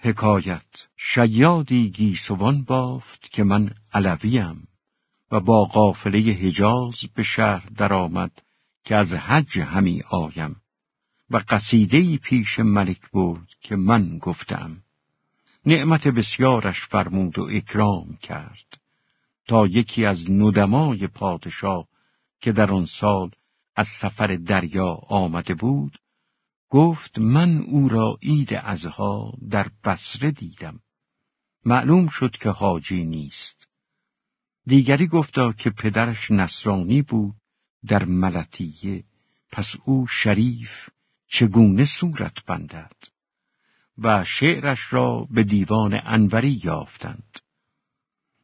حکایت. شیادی گیسوان بافت که من علویم و با قافله حجاز به شهر درآمد که از حج همی آیم و قصیده پیش ملک برد که من گفتم. نعمت بسیارش فرمود و اکرام کرد. تا یکی از ندمای پادشاه که در آن سال از سفر دریا آمده بود گفت من او را عید ازها در بسره دیدم. معلوم شد که حاجی نیست. دیگری گفتا که پدرش نصرانی بود در ملتیه پس او شریف چگونه صورت بندد؟ و شعرش را به دیوان انوری یافتند.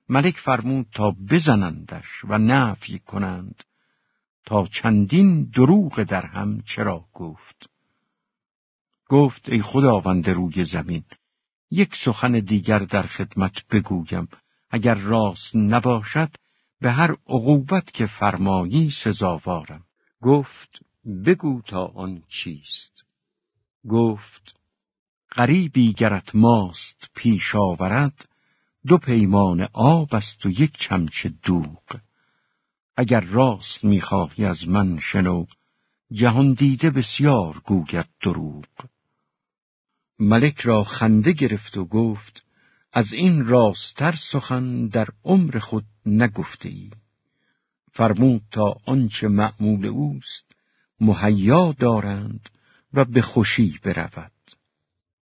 ملک فرمود تا بزنندش و نفی کنند تا چندین دروغ در هم چرا گفت. گفت ای خداوند روی زمین یک سخن دیگر در خدمت بگویم. اگر راست نباشد به هر عقوبت که فرمایی سزاوارم. گفت بگو تا آن چیست. گفت غریبی گرت ماست پیش آورد دو پیمان آب است و یک چمچه دوغ. اگر راست می‌خواهی از من شنو جهان دیده بسیار گوید دروغ. ملک را خنده گرفت و گفت از این راستر سخن در عمر خود نگفته ای. فرمود تا آنچه معمول اوست مهیا دارند و به خوشی برود.